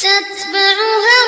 تتبعها